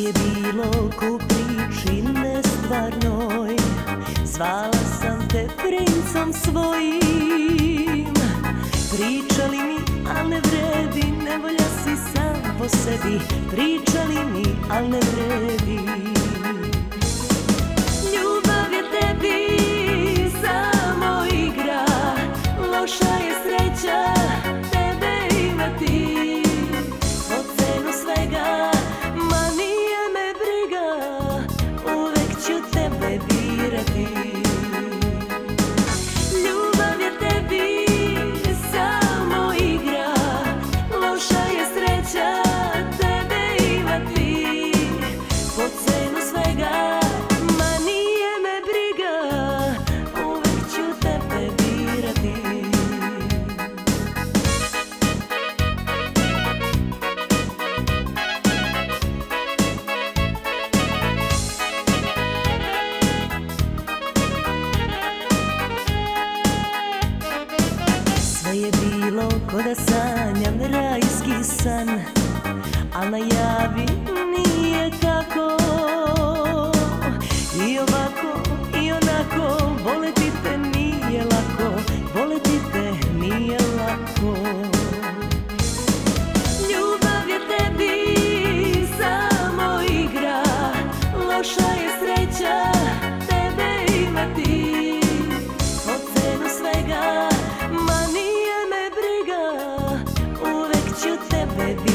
bilo ku priči nestvarnoj Zvala sam te princom svojim. Pričali mi, al ne vredi Nevolja si sam po sebi. Pričali mi, al ne vredi Ko da sanjam rajski san A na javi nije tako I ovako i onako Voleti te nije lako Voleti te nije lako. Ljubav je tebi samo igra Loša je sreća tebe imati. de